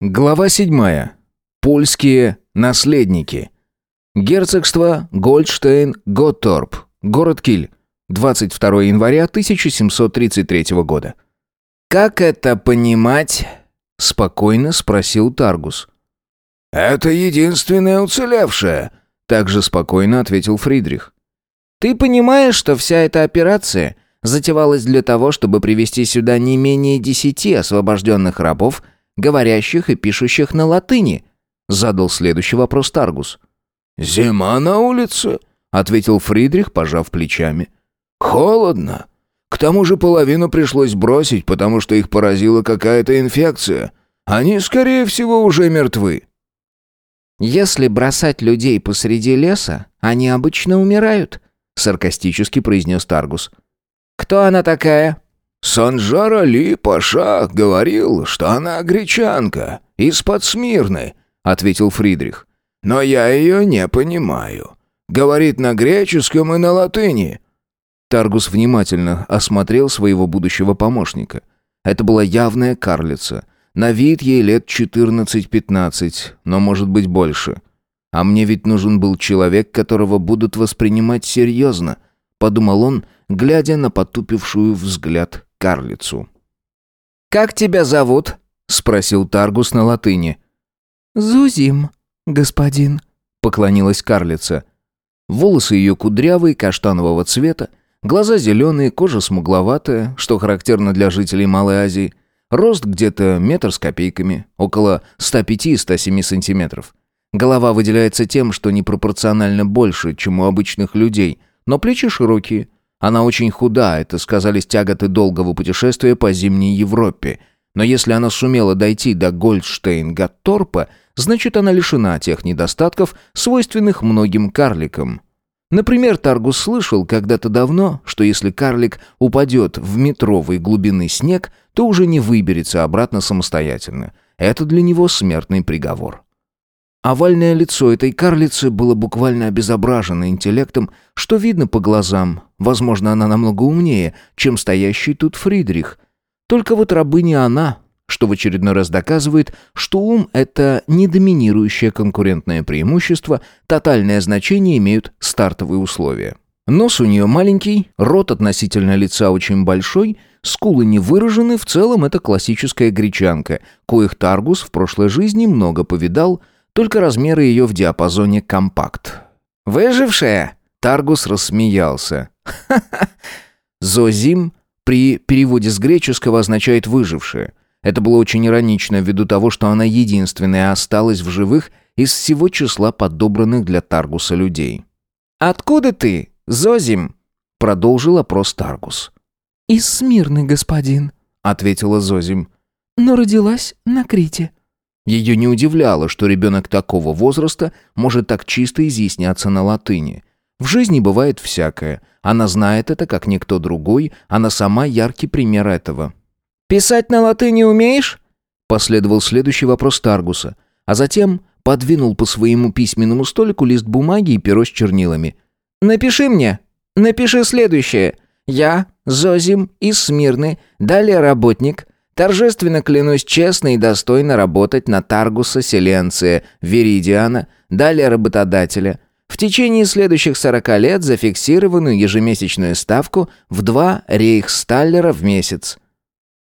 Глава 7. Польские наследники. Герцогство Гольдштейн-Готторп. Город Киль. 22 января 1733 года. «Как это понимать?» – спокойно спросил Таргус. «Это единственное уцелевшее», – также спокойно ответил Фридрих. «Ты понимаешь, что вся эта операция затевалась для того, чтобы привести сюда не менее десяти освобожденных рабов – говорящих и пишущих на латыни?» Задал следующий вопрос Таргус. «Зима на улице», — ответил Фридрих, пожав плечами. «Холодно. К тому же половину пришлось бросить, потому что их поразила какая-то инфекция. Они, скорее всего, уже мертвы». «Если бросать людей посреди леса, они обычно умирают», — саркастически произнес Таргус. «Кто она такая?» «Санжар Али Паша говорил, что она гречанка, из-под Смирны», — ответил Фридрих. «Но я ее не понимаю. Говорит на греческом и на латыни». Таргус внимательно осмотрел своего будущего помощника. Это была явная карлица. На вид ей лет 14-15, но может быть больше. А мне ведь нужен был человек, которого будут воспринимать серьезно, подумал он, глядя на потупившую взгляд карлицу. «Как тебя зовут?» — спросил Таргус на латыни. «Зузим, господин», — поклонилась карлица. Волосы ее кудрявые, каштанового цвета, глаза зеленые, кожа смугловатая, что характерно для жителей Малой Азии, рост где-то метр с копейками, около 105-107 сантиметров. Голова выделяется тем, что непропорционально больше, чем у обычных людей, но плечи широкие, она очень худа, это сказались тяготы долгого путешествия по зимней Европе. Но если она сумела дойти до Гольдштейн-Гатторпа, значит она лишена тех недостатков, свойственных многим карликам. Например, Таргус слышал когда-то давно, что если карлик упадет в метровый глубины снег, то уже не выберется обратно самостоятельно. Это для него смертный приговор. Овальное лицо этой карлицы было буквально обезображено интеллектом, что видно по глазам. Возможно, она намного умнее, чем стоящий тут Фридрих. Только вот рабыня она, что в очередной раз доказывает, что ум — это не доминирующее конкурентное преимущество, тотальное значение имеют стартовые условия. Нос у нее маленький, рот относительно лица очень большой, скулы не выражены, в целом это классическая гречанка, коих Таргус в прошлой жизни много повидал — только размеры ее в диапазоне компакт. «Выжившая?» Таргус рассмеялся. «Ха-ха!» «Зозим» при переводе с греческого означает «выжившая». Это было очень иронично ввиду того, что она единственная осталась в живых из всего числа подобранных для Таргуса людей. «Откуда ты, Зозим?» — продолжил опрос Таргус. «Из Смирны, господин», — ответила Зозим. «Но родилась на Крите». Ее не удивляло, что ребенок такого возраста может так чисто изъясняться на латыни. В жизни бывает всякое. Она знает это, как никто другой, она сама яркий пример этого. «Писать на латыни умеешь?» Последовал следующий вопрос Таргуса, а затем подвинул по своему письменному столику лист бумаги и перо с чернилами. «Напиши мне. Напиши следующее. Я, Зозим из Смирны, далее работник, Торжественно клянусь честно и достойно работать на Таргуса Селенция, Веридиана, далее работодателя, в течение следующих 40 лет зафиксированную ежемесячную ставку в 2 рейхсталлера в месяц.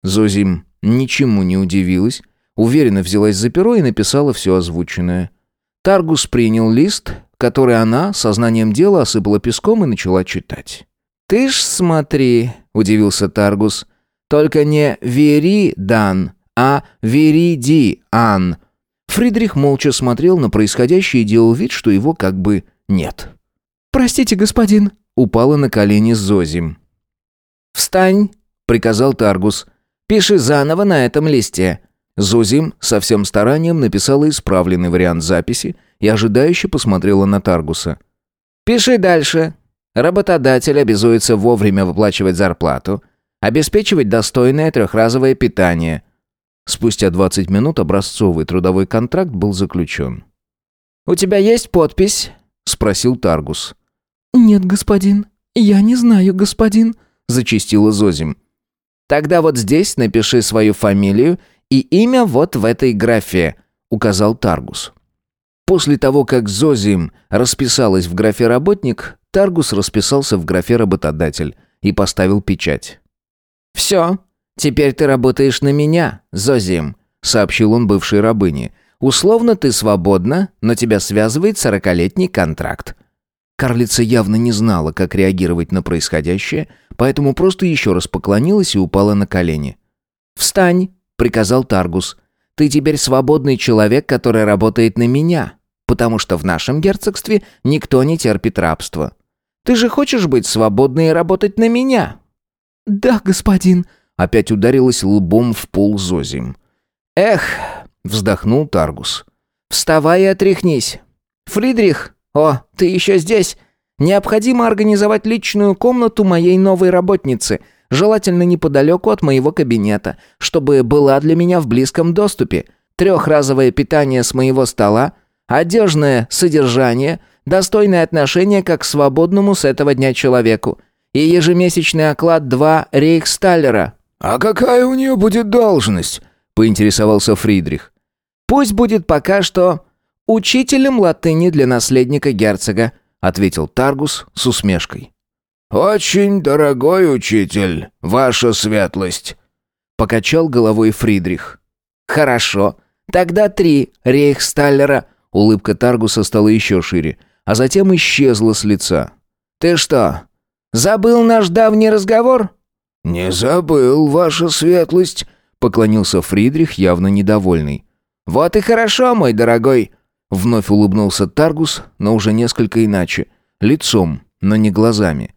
Зозим ничему не удивилась, уверенно взялась за перо и написала все озвученное. Таргус принял лист, который она сознанием дела осыпала песком и начала читать. «Ты ж смотри», — удивился Таргус, — только не Веридан, а Веридиан. Фридрих молча смотрел на происходящее и делал вид, что его как бы нет. «Простите, господин», — упала на колени Зозим. «Встань», — приказал Таргус. «Пиши заново на этом листе». Зозим со всем старанием написала исправленный вариант записи и ожидающе посмотрела на Таргуса. «Пиши дальше. Работодатель обязуется вовремя выплачивать зарплату, Обеспечивать достойное трехразовое питание. Спустя 20 минут образцовый трудовой контракт был заключен. «У тебя есть подпись?» — спросил Таргус. «Нет, господин. Я не знаю, господин», — зачистила Зозим. «Тогда вот здесь напиши свою фамилию, и имя вот в этой графе», — указал Таргус. После того, как Зозим расписалась в графе «работник», Таргус расписался в графе «работодатель» и поставил печать. «Все, теперь ты работаешь на меня, Зозим», — сообщил он бывшей рабыне. «Условно ты свободна, но тебя связывает сорокалетний контракт». Карлица явно не знала, как реагировать на происходящее, поэтому просто еще раз поклонилась и упала на колени. «Встань», — приказал Таргус. «Ты теперь свободный человек, который работает на меня, потому что в нашем герцогстве никто не терпит рабства. Ты же хочешь быть свободной и работать на меня?» «Да, господин», — опять ударилась лбом в пол Зозим. «Эх», — вздохнул Таргус. «Вставай и отряхнись. Фридрих, о, ты еще здесь? Необходимо организовать личную комнату моей новой работницы, желательно неподалеку от моего кабинета, чтобы была для меня в близком доступе. Трехразовое питание с моего стола, одежное содержание, достойное отношение как к свободному с этого дня человеку и ежемесячный оклад два рейхсталлера». «А какая у нее будет должность?» — поинтересовался Фридрих. «Пусть будет пока что учителем латыни для наследника герцога», — ответил Таргус с усмешкой. «Очень дорогой учитель, ваша светлость», — покачал головой Фридрих. «Хорошо, тогда три рейхсталлера», — улыбка Таргуса стала еще шире, а затем исчезла с лица. «Ты что, забыл наш давний разговор?» «Не забыл, ваша светлость», — поклонился Фридрих, явно недовольный. «Вот и хорошо, мой дорогой», Вновь улыбнулся Таргус, но уже несколько иначе. Лицом, но не глазами.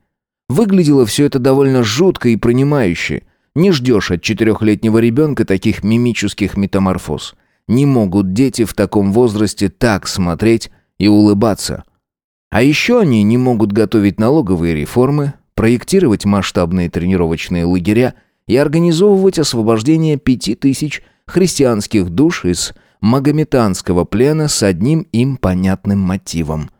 Выглядело все это довольно жутко и пронимающе. Не ждешь от четырехлетнего ребенка таких мимических метаморфоз. Не могут дети в таком возрасте так смотреть и улыбаться. А еще они не могут готовить налоговые реформы, проектировать масштабные тренировочные лагеря и организовывать освобождение пяти тысяч христианских душ из магометанского плена с одним им понятным мотивом.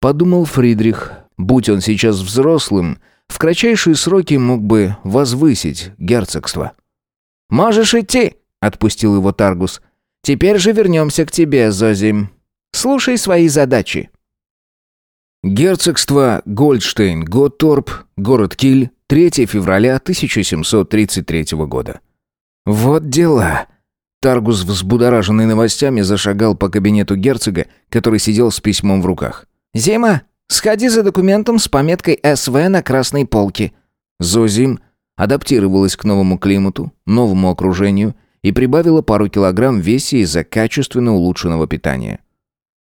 Подумал Фридрих, будь он сейчас взрослым, в кратчайшие сроки мог бы возвысить герцогство. «Можешь идти», — отпустил его Таргус. «Теперь же вернемся к тебе, Зозим. Слушай свои задачи». Герцогство Гольдштейн-Готторп, город Киль, 3 февраля 1733 года. Вот дела. Таргус, взбудораженный новостями, зашагал по кабинету герцога, который сидел с письмом в руках. «Зима, сходи за документом с пометкой «СВ» на красной полке». Зозим адаптировалась к новому климату, новому окружению и прибавила пару килограмм в весе из-за качественно улучшенного питания.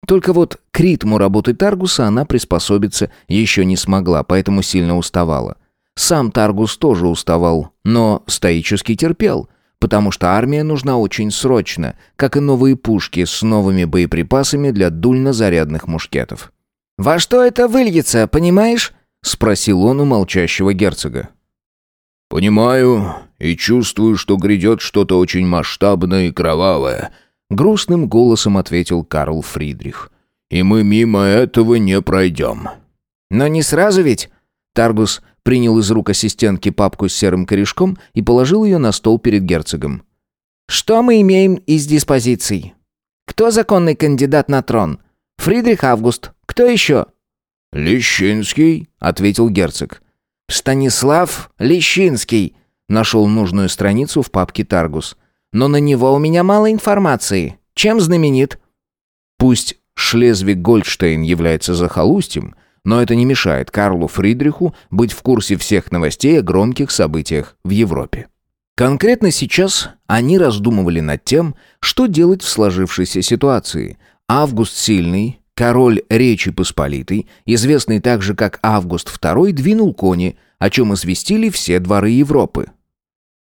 Только вот к ритму работы Таргуса она приспособиться еще не смогла, поэтому сильно уставала. Сам Таргус тоже уставал, но стоически терпел – потому что армия нужна очень срочно, как и новые пушки с новыми боеприпасами для дульнозарядных мушкетов. «Во что это выльется, понимаешь?» — спросил он у молчащего герцога. «Понимаю и чувствую, что грядет что-то очень масштабное и кровавое», — грустным голосом ответил Карл Фридрих. «И мы мимо этого не пройдем». «Но не сразу ведь?» Таргус принял из рук ассистентки папку с серым корешком и положил ее на стол перед герцогом. «Что мы имеем из диспозиций? Кто законный кандидат на трон? Фридрих Август. Кто еще?» «Лещинский», — ответил герцог. «Станислав Лещинский», — нашел нужную страницу в папке Таргус. «Но на него у меня мало информации. Чем знаменит?» Пусть Шлезвиг-Гольдштейн является захолустьем, но это не мешает Карлу Фридриху быть в курсе всех новостей о громких событиях в Европе. Конкретно сейчас они раздумывали над тем, что делать в сложившейся ситуации. Август Сильный, король Речи Посполитой, известный также как Август II, двинул кони, о чем известили все дворы Европы.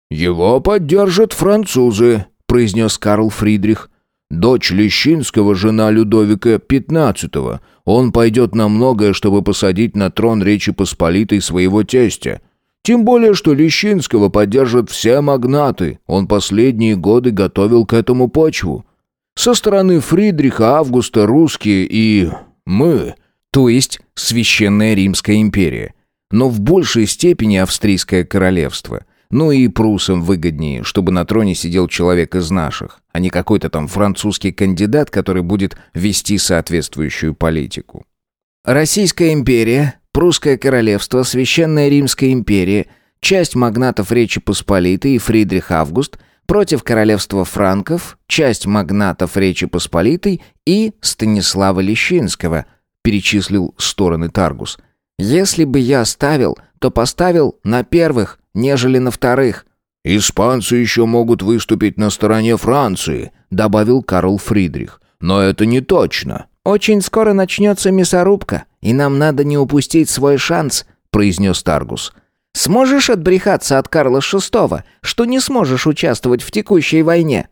«Его поддержат французы», — произнес Карл Фридрих. «Дочь Лещинского, жена Людовика XV, он пойдет на многое, чтобы посадить на трон Речи Посполитой своего тестя. Тем более, что Лещинского поддержат все магнаты. Он последние годы готовил к этому почву. Со стороны Фридриха Августа русские и... мы. То есть Священная Римская империя. Но в большей степени Австрийское королевство. Ну и прусам выгоднее, чтобы на троне сидел человек из наших, а не какой-то там французский кандидат, который будет вести соответствующую политику. Российская империя, Прусское королевство, Священная Римская империя, часть магнатов Речи Посполитой и Фридрих Август против королевства франков, часть магнатов Речи Посполитой и Станислава Лещинского, перечислил стороны Таргус. Если бы я ставил, то поставил на первых, нежели на вторых. «Испанцы еще могут выступить на стороне Франции», — добавил Карл Фридрих. «Но это не точно». «Очень скоро начнется мясорубка, и нам надо не упустить свой шанс», — произнес Таргус. «Сможешь отбрехаться от Карла VI, что не сможешь участвовать в текущей войне?»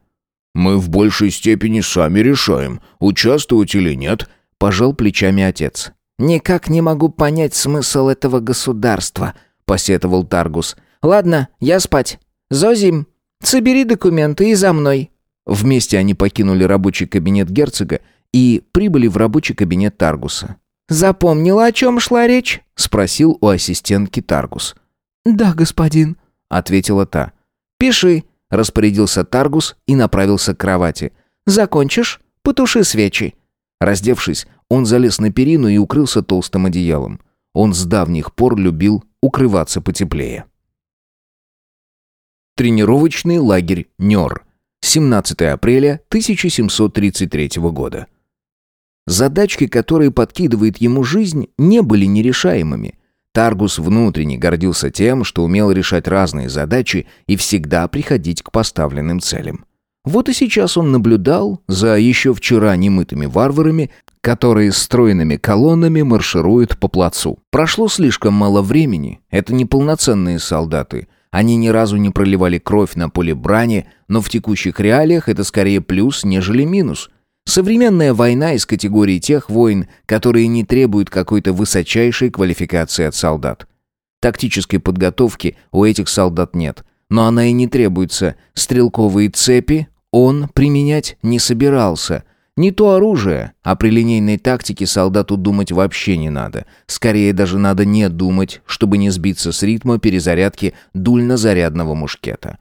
«Мы в большей степени сами решаем, участвовать или нет», — пожал плечами отец. «Никак не могу понять смысл этого государства», — посетовал Таргус. «Ладно, я спать. Зозим, собери документы и за мной». Вместе они покинули рабочий кабинет герцога и прибыли в рабочий кабинет Таргуса. «Запомнила, о чем шла речь?» — спросил у ассистентки Таргус. «Да, господин», — ответила та. «Пиши», — распорядился Таргус и направился к кровати. «Закончишь? Потуши свечи». Раздевшись, он залез на перину и укрылся толстым одеялом. Он с давних пор любил укрываться потеплее. Тренировочный лагерь Нёр. 17 апреля 1733 года. Задачки, которые подкидывает ему жизнь, не были нерешаемыми. Таргус внутренне гордился тем, что умел решать разные задачи и всегда приходить к поставленным целям. Вот и сейчас он наблюдал за еще вчера немытыми варварами, которые стройными колоннами маршируют по плацу. Прошло слишком мало времени, это не полноценные солдаты. Они ни разу не проливали кровь на поле брани, но в текущих реалиях это скорее плюс, нежели минус. Современная война из категории тех войн, которые не требуют какой-то высочайшей квалификации от солдат. Тактической подготовки у этих солдат нет, но она и не требуется. Стрелковые цепи он применять не собирался – не то оружие, а при линейной тактике солдату думать вообще не надо. Скорее даже надо не думать, чтобы не сбиться с ритма перезарядки дульнозарядного мушкета.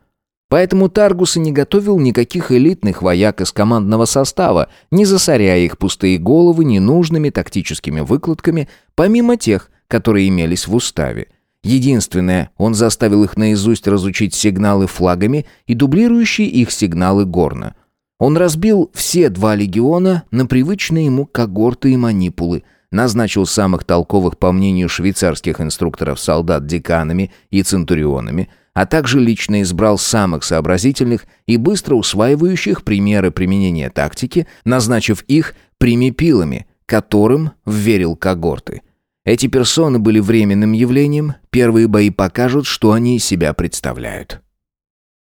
Поэтому Таргус и не готовил никаких элитных вояк из командного состава, не засоряя их пустые головы ненужными тактическими выкладками, помимо тех, которые имелись в уставе. Единственное, он заставил их наизусть разучить сигналы флагами и дублирующие их сигналы горна – он разбил все два легиона на привычные ему когорты и манипулы, назначил самых толковых, по мнению швейцарских инструкторов, солдат деканами и центурионами, а также лично избрал самых сообразительных и быстро усваивающих примеры применения тактики, назначив их примепилами, которым верил когорты. Эти персоны были временным явлением, первые бои покажут, что они из себя представляют.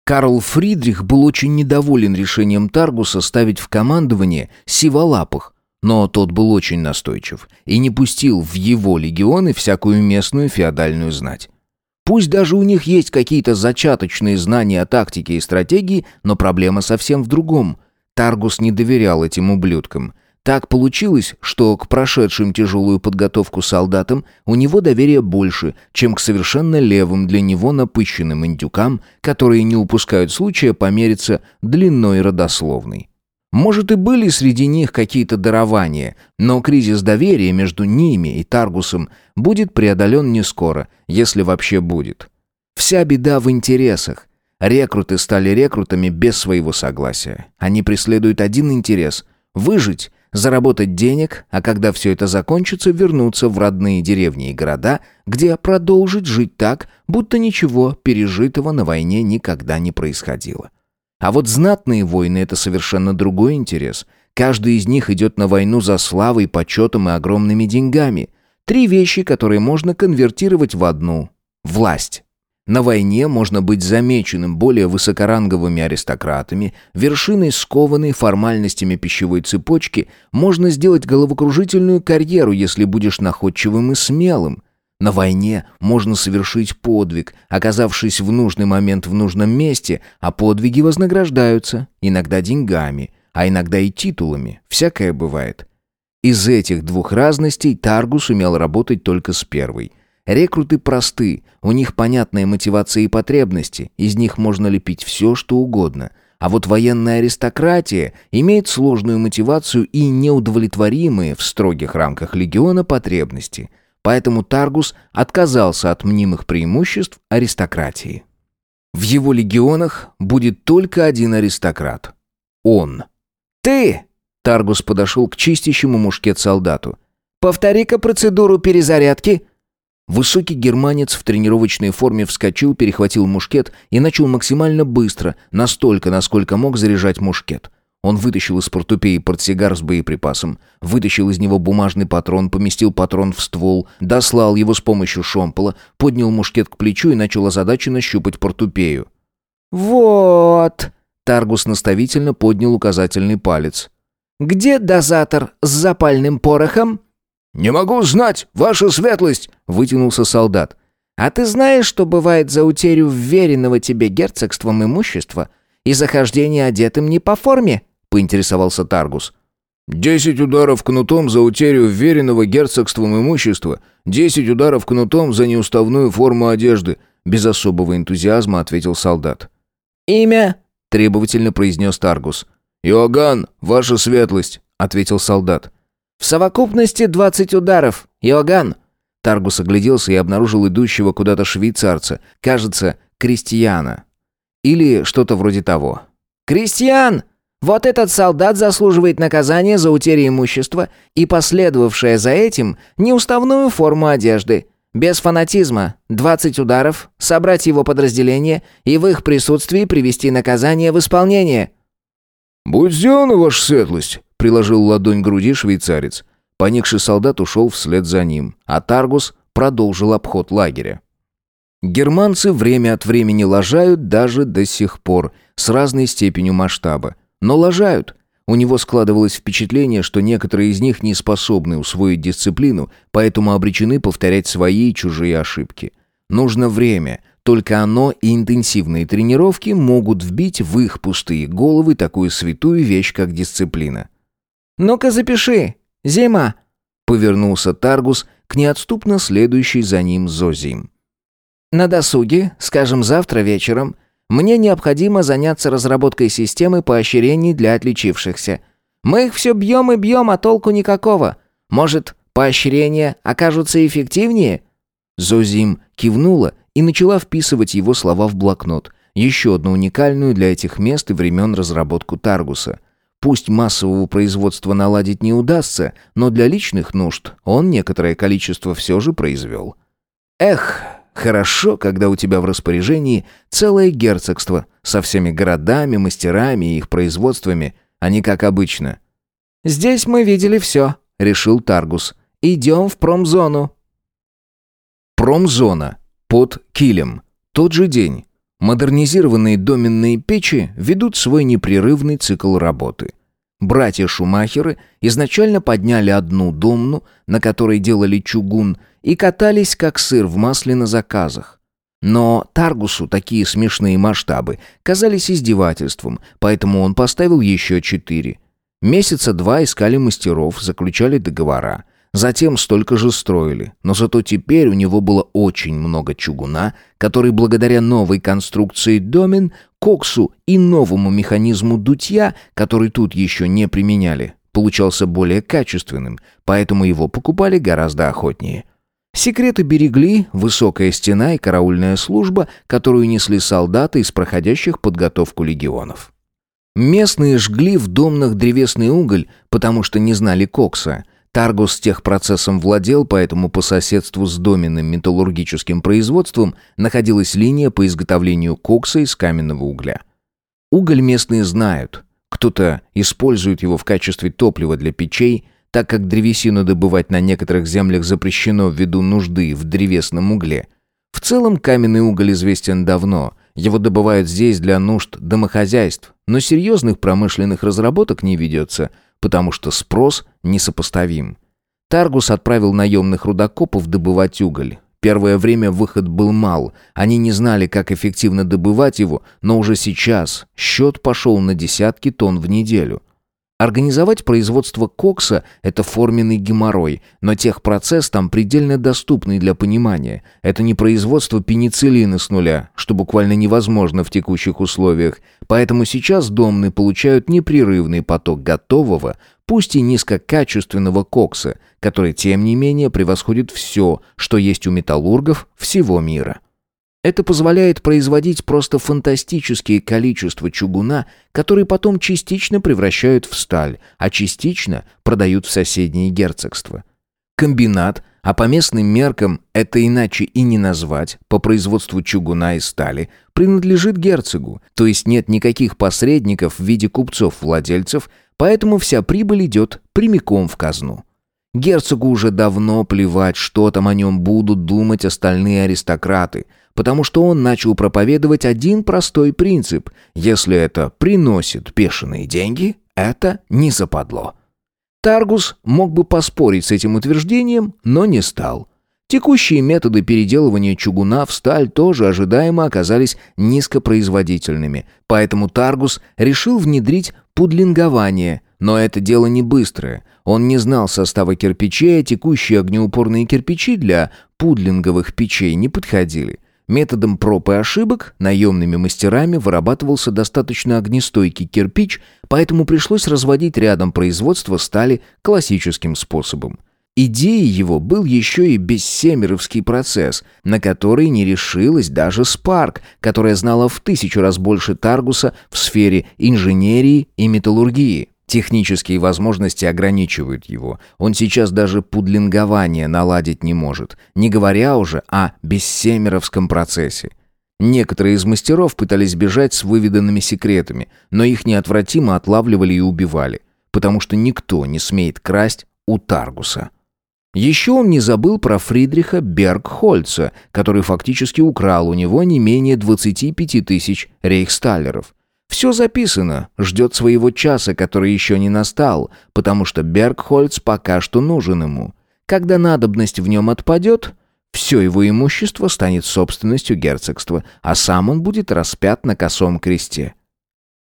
Карл Фридрих был очень недоволен решением Таргуса ставить в командование сиволапых, но тот был очень настойчив и не пустил в его легионы всякую местную феодальную знать. Пусть даже у них есть какие-то зачаточные знания о тактике и стратегии, но проблема совсем в другом. Таргус не доверял этим ублюдкам – так получилось, что к прошедшим тяжелую подготовку солдатам у него доверия больше, чем к совершенно левым для него напыщенным индюкам, которые не упускают случая помериться длиной родословной. Может и были среди них какие-то дарования, но кризис доверия между ними и Таргусом будет преодолен не скоро, если вообще будет. Вся беда в интересах. Рекруты стали рекрутами без своего согласия. Они преследуют один интерес – выжить заработать денег, а когда все это закончится, вернуться в родные деревни и города, где продолжить жить так, будто ничего пережитого на войне никогда не происходило. А вот знатные войны – это совершенно другой интерес. Каждый из них идет на войну за славой, почетом и огромными деньгами. Три вещи, которые можно конвертировать в одну – власть. На войне можно быть замеченным более высокоранговыми аристократами, вершиной скованной формальностями пищевой цепочки можно сделать головокружительную карьеру, если будешь находчивым и смелым. На войне можно совершить подвиг, оказавшись в нужный момент в нужном месте, а подвиги вознаграждаются, иногда деньгами, а иногда и титулами, всякое бывает. Из этих двух разностей Таргус умел работать только с первой – Рекруты просты, у них понятная мотивация и потребности, из них можно лепить все, что угодно. А вот военная аристократия имеет сложную мотивацию и неудовлетворимые в строгих рамках легиона потребности. Поэтому Таргус отказался от мнимых преимуществ аристократии. В его легионах будет только один аристократ. Он. «Ты!» — Таргус подошел к чистящему мушкет солдату. «Повтори-ка процедуру перезарядки!» Высокий германец в тренировочной форме вскочил, перехватил мушкет и начал максимально быстро, настолько, насколько мог заряжать мушкет. Он вытащил из портупеи портсигар с боеприпасом, вытащил из него бумажный патрон, поместил патрон в ствол, дослал его с помощью шомпола, поднял мушкет к плечу и начал озадаченно щупать портупею. «Вот!» Таргус наставительно поднял указательный палец. «Где дозатор с запальным порохом?» «Не могу знать, ваша светлость!» — вытянулся солдат. «А ты знаешь, что бывает за утерю вверенного тебе герцогством имущества и захождение одетым не по форме?» — поинтересовался Таргус. «Десять ударов кнутом за утерю вверенного герцогством имущества, десять ударов кнутом за неуставную форму одежды», — без особого энтузиазма ответил солдат. «Имя?» — требовательно произнес Таргус. «Иоганн, ваша светлость», — ответил солдат. «В совокупности двадцать ударов. Иоганн!» Таргус огляделся и обнаружил идущего куда-то швейцарца, кажется, крестьяна. Или что-то вроде того. «Крестьян! Вот этот солдат заслуживает наказания за утерю имущества и последовавшее за этим неуставную форму одежды. Без фанатизма. двадцать ударов, собрать его подразделение и в их присутствии привести наказание в исполнение». «Будь сделана, ваша светлость!» — приложил ладонь к груди швейцарец. Поникший солдат ушел вслед за ним, а Таргус продолжил обход лагеря. Германцы время от времени лажают даже до сих пор, с разной степенью масштаба. Но лажают. У него складывалось впечатление, что некоторые из них не способны усвоить дисциплину, поэтому обречены повторять свои и чужие ошибки. Нужно время, только оно и интенсивные тренировки могут вбить в их пустые головы такую святую вещь, как дисциплина. «Ну-ка запиши. Зима!» Повернулся Таргус к неотступно следующей за ним Зозим. «На досуге, скажем, завтра вечером, мне необходимо заняться разработкой системы поощрений для отличившихся. Мы их все бьем и бьем, а толку никакого. Может, поощрения окажутся эффективнее?» Зозим кивнула и начала вписывать его слова в блокнот. Еще одну уникальную для этих мест и времен разработку Таргуса. Пусть массового производства наладить не удастся, но для личных нужд он некоторое количество все же произвел. Эх, хорошо, когда у тебя в распоряжении целое герцогство со всеми городами, мастерами и их производствами, а не как обычно. «Здесь мы видели все», — решил Таргус. «Идем в промзону». Промзона. Под килем. Тот же день. Модернизированные доменные печи ведут свой непрерывный цикл работы. Братья Шумахеры изначально подняли одну домну, на которой делали чугун, и катались как сыр в масле на заказах. Но Таргусу такие смешные масштабы казались издевательством, поэтому он поставил еще четыре. Месяца два искали мастеров, заключали договора – Затем столько же строили, но зато теперь у него было очень много чугуна, который благодаря новой конструкции домен, коксу и новому механизму дутья, который тут еще не применяли, получался более качественным, поэтому его покупали гораздо охотнее. Секреты берегли высокая стена и караульная служба, которую несли солдаты из проходящих подготовку легионов. Местные жгли в домнах древесный уголь, потому что не знали кокса – Таргус техпроцессом владел, поэтому по соседству с доменным металлургическим производством находилась линия по изготовлению кокса из каменного угля. Уголь местные знают. Кто-то использует его в качестве топлива для печей, так как древесину добывать на некоторых землях запрещено ввиду нужды в древесном угле. В целом каменный уголь известен давно. Его добывают здесь для нужд домохозяйств, но серьезных промышленных разработок не ведется – потому что спрос несопоставим. Таргус отправил наемных рудокопов добывать уголь. Первое время выход был мал, они не знали, как эффективно добывать его, но уже сейчас счет пошел на десятки тонн в неделю. Организовать производство кокса – это форменный геморрой, но техпроцесс там предельно доступный для понимания. Это не производство пенициллина с нуля, что буквально невозможно в текущих условиях. Поэтому сейчас домны получают непрерывный поток готового, пусть и низкокачественного кокса, который, тем не менее, превосходит все, что есть у металлургов всего мира. Это позволяет производить просто фантастические количества чугуна, который потом частично превращают в сталь, а частично продают в соседние герцогства. Комбинат, а по местным меркам это иначе и не назвать, по производству чугуна и стали, принадлежит герцогу, то есть нет никаких посредников в виде купцов-владельцев, поэтому вся прибыль идет прямиком в казну. Герцогу уже давно плевать, что там о нем будут думать остальные аристократы – потому что он начал проповедовать один простой принцип. Если это приносит бешеные деньги, это не западло. Таргус мог бы поспорить с этим утверждением, но не стал. Текущие методы переделывания чугуна в сталь тоже ожидаемо оказались низкопроизводительными, поэтому Таргус решил внедрить пудлингование, но это дело не быстрое. Он не знал состава кирпичей, а текущие огнеупорные кирпичи для пудлинговых печей не подходили. Методом проб и ошибок наемными мастерами вырабатывался достаточно огнестойкий кирпич, поэтому пришлось разводить рядом производство стали классическим способом. Идеей его был еще и бессемеровский процесс, на который не решилась даже Спарк, которая знала в тысячу раз больше Таргуса в сфере инженерии и металлургии. Технические возможности ограничивают его. Он сейчас даже пудлингование наладить не может, не говоря уже о бессемеровском процессе. Некоторые из мастеров пытались бежать с выведанными секретами, но их неотвратимо отлавливали и убивали, потому что никто не смеет красть у Таргуса. Еще он не забыл про Фридриха Бергхольца, который фактически украл у него не менее 25 тысяч рейхсталлеров. Все записано, ждет своего часа, который еще не настал, потому что Бергхольц пока что нужен ему. Когда надобность в нем отпадет, все его имущество станет собственностью герцогства, а сам он будет распят на косом кресте.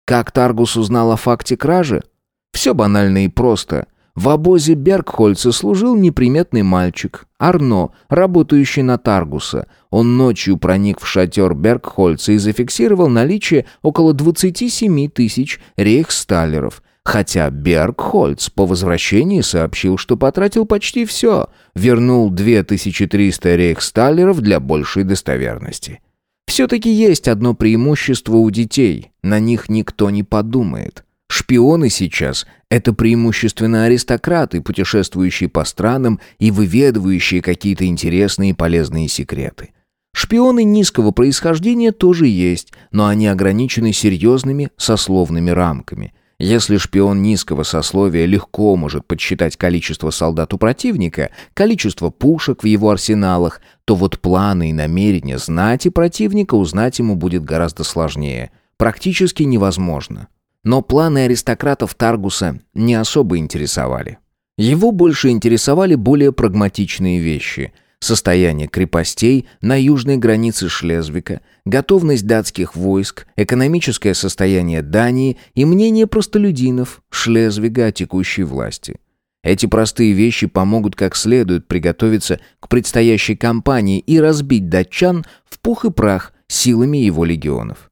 Как Таргус узнал о факте кражи? Все банально и просто. В обозе Бергхольца служил неприметный мальчик, Арно, работающий на Таргуса. Он ночью проник в шатер Бергхольца и зафиксировал наличие около 27 тысяч рейхсталлеров, хотя Бергхольц по возвращении сообщил, что потратил почти все, вернул 2300 рейхсталлеров для большей достоверности. Все-таки есть одно преимущество у детей, на них никто не подумает – Шпионы сейчас – это преимущественно аристократы, путешествующие по странам и выведывающие какие-то интересные и полезные секреты. Шпионы низкого происхождения тоже есть, но они ограничены серьезными сословными рамками. Если шпион низкого сословия легко может подсчитать количество солдат у противника, количество пушек в его арсеналах, то вот планы и намерения знати противника узнать ему будет гораздо сложнее. Практически невозможно. Но планы аристократов Таргуса не особо интересовали. Его больше интересовали более прагматичные вещи. Состояние крепостей на южной границе Шлезвика, готовность датских войск, экономическое состояние Дании и мнение простолюдинов Шлезвига о текущей власти. Эти простые вещи помогут как следует приготовиться к предстоящей кампании и разбить датчан в пух и прах силами его легионов.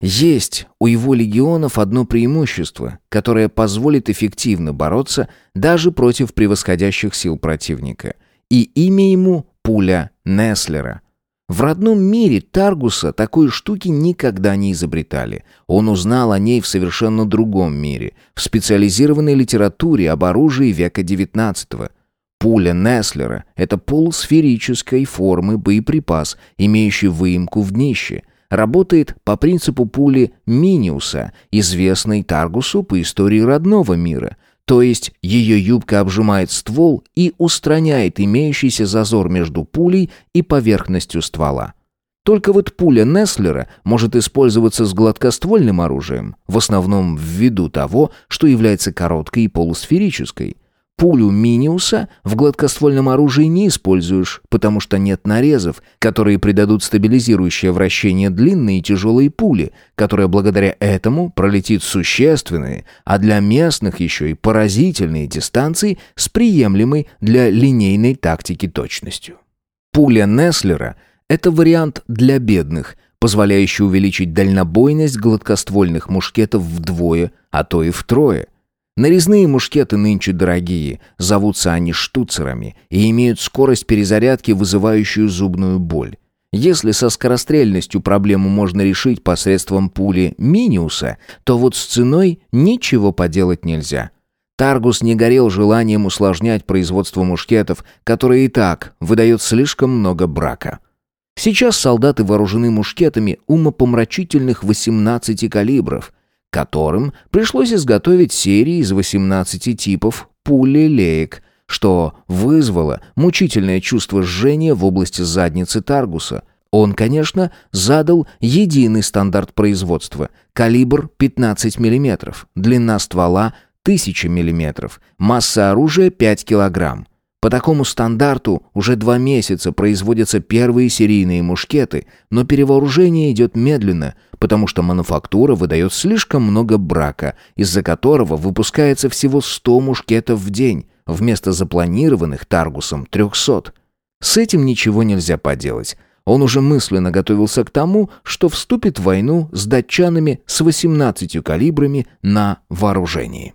Есть у его легионов одно преимущество, которое позволит эффективно бороться даже против превосходящих сил противника. И имя ему пуля Неслера. В родном мире Таргуса такой штуки никогда не изобретали. Он узнал о ней в совершенно другом мире, в специализированной литературе об оружии века XIX. Пуля Неслера – это полусферической формы боеприпас, имеющий выемку в днище – работает по принципу пули Миниуса, известной Таргусу по истории родного мира. То есть ее юбка обжимает ствол и устраняет имеющийся зазор между пулей и поверхностью ствола. Только вот пуля Неслера может использоваться с гладкоствольным оружием, в основном ввиду того, что является короткой и полусферической. Пулю Миниуса в гладкоствольном оружии не используешь, потому что нет нарезов, которые придадут стабилизирующее вращение длинной и тяжелой пули, которая благодаря этому пролетит существенные, а для местных еще и поразительные дистанции с приемлемой для линейной тактики точностью. Пуля Неслера – это вариант для бедных, позволяющий увеличить дальнобойность гладкоствольных мушкетов вдвое, а то и втрое – Нарезные мушкеты нынче дорогие, зовутся они штуцерами и имеют скорость перезарядки, вызывающую зубную боль. Если со скорострельностью проблему можно решить посредством пули Миниуса, то вот с ценой ничего поделать нельзя. Таргус не горел желанием усложнять производство мушкетов, которое и так выдает слишком много брака. Сейчас солдаты вооружены мушкетами умопомрачительных 18 калибров, которым пришлось изготовить серии из 18 типов пули-леек, что вызвало мучительное чувство жжения в области задницы Таргуса. Он, конечно, задал единый стандарт производства – калибр 15 мм, длина ствола – 1000 мм, масса оружия – 5 килограмм. По такому стандарту уже два месяца производятся первые серийные мушкеты, но перевооружение идет медленно, потому что мануфактура выдает слишком много брака, из-за которого выпускается всего 100 мушкетов в день, вместо запланированных Таргусом 300. С этим ничего нельзя поделать. Он уже мысленно готовился к тому, что вступит в войну с датчанами с 18 калибрами на вооружении.